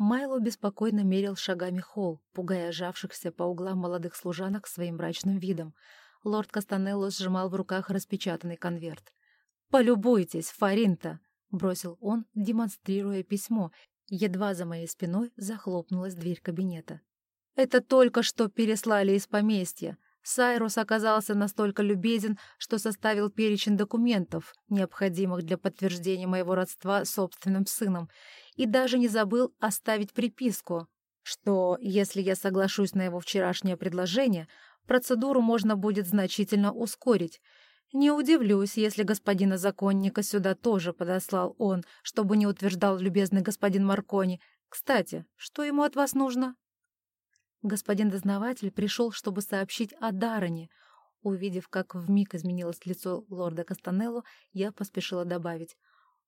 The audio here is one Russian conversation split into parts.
Майло беспокойно мерил шагами холл, пугая жавшихся по углам молодых служанок своим мрачным видом. Лорд Кастанелло сжимал в руках распечатанный конверт. «Полюбуйтесь, Фаринта!» — бросил он, демонстрируя письмо. Едва за моей спиной захлопнулась дверь кабинета. «Это только что переслали из поместья. Сайрус оказался настолько любезен, что составил перечень документов, необходимых для подтверждения моего родства собственным сыном, и даже не забыл оставить приписку, что, если я соглашусь на его вчерашнее предложение, процедуру можно будет значительно ускорить. Не удивлюсь, если господина законника сюда тоже подослал он, чтобы не утверждал любезный господин Маркони. Кстати, что ему от вас нужно? Господин дознаватель пришел, чтобы сообщить о Дароне. Увидев, как вмиг изменилось лицо лорда Кастанелло, я поспешила добавить.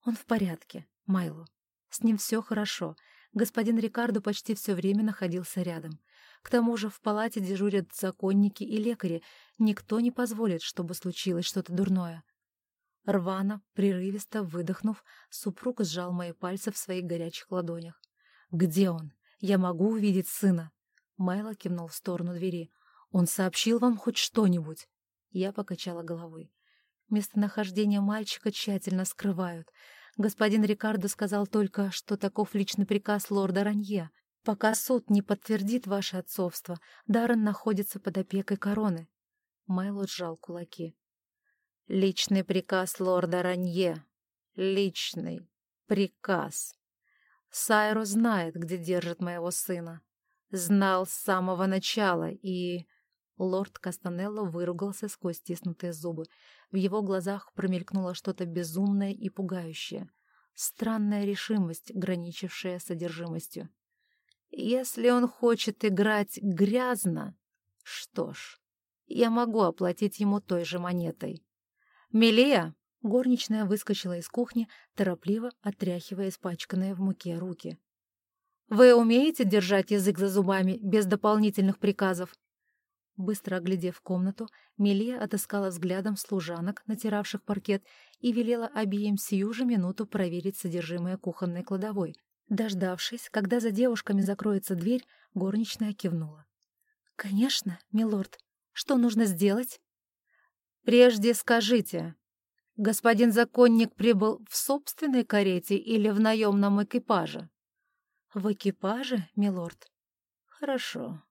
Он в порядке, Майло. С ним все хорошо. Господин Рикардо почти все время находился рядом. К тому же в палате дежурят законники и лекари. Никто не позволит, чтобы случилось что-то дурное. Рвано, прерывисто выдохнув, супруг сжал мои пальцы в своих горячих ладонях. «Где он? Я могу увидеть сына?» Майло кивнул в сторону двери. «Он сообщил вам хоть что-нибудь?» Я покачала головой. Местонахождение мальчика тщательно скрывают. Господин Рикардо сказал только, что таков личный приказ лорда Ранье. Пока суд не подтвердит ваше отцовство, Даррен находится под опекой короны. Майло сжал кулаки. Личный приказ лорда Ранье. Личный приказ. Сайро знает, где держит моего сына. Знал с самого начала и... Лорд Кастанелло выругался сквозь стиснутые зубы. В его глазах промелькнуло что-то безумное и пугающее. Странная решимость, граничившая с одержимостью. Если он хочет играть грязно, что ж, я могу оплатить ему той же монетой. «Мелия!» — горничная выскочила из кухни, торопливо отряхивая испачканные в муке руки. «Вы умеете держать язык за зубами без дополнительных приказов?» Быстро оглядев комнату, Мелия отыскала взглядом служанок, натиравших паркет, и велела обеим сию же минуту проверить содержимое кухонной кладовой. Дождавшись, когда за девушками закроется дверь, горничная кивнула. «Конечно, милорд. Что нужно сделать?» «Прежде скажите, господин законник прибыл в собственной карете или в наемном экипаже?» «В экипаже, милорд?» «Хорошо.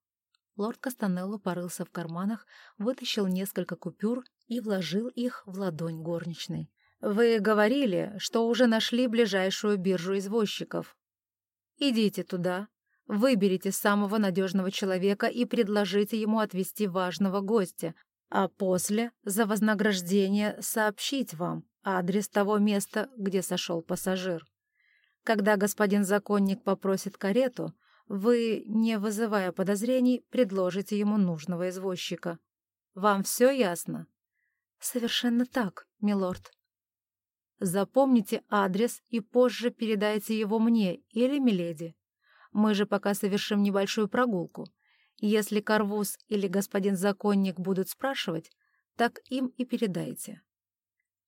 Лорд Кастанелло порылся в карманах, вытащил несколько купюр и вложил их в ладонь горничной. «Вы говорили, что уже нашли ближайшую биржу извозчиков. Идите туда, выберите самого надежного человека и предложите ему отвезти важного гостя, а после, за вознаграждение, сообщить вам адрес того места, где сошел пассажир. Когда господин законник попросит карету, вы, не вызывая подозрений, предложите ему нужного извозчика. Вам все ясно? Совершенно так, милорд. Запомните адрес и позже передайте его мне или миледи. Мы же пока совершим небольшую прогулку. Если Карвуз или господин законник будут спрашивать, так им и передайте.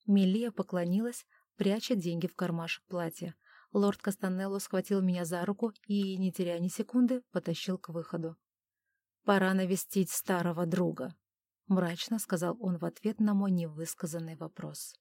Милия поклонилась, пряча деньги в кармашек платья. Лорд Кастанелло схватил меня за руку и, не теряя ни секунды, потащил к выходу. «Пора навестить старого друга», — мрачно сказал он в ответ на мой невысказанный вопрос.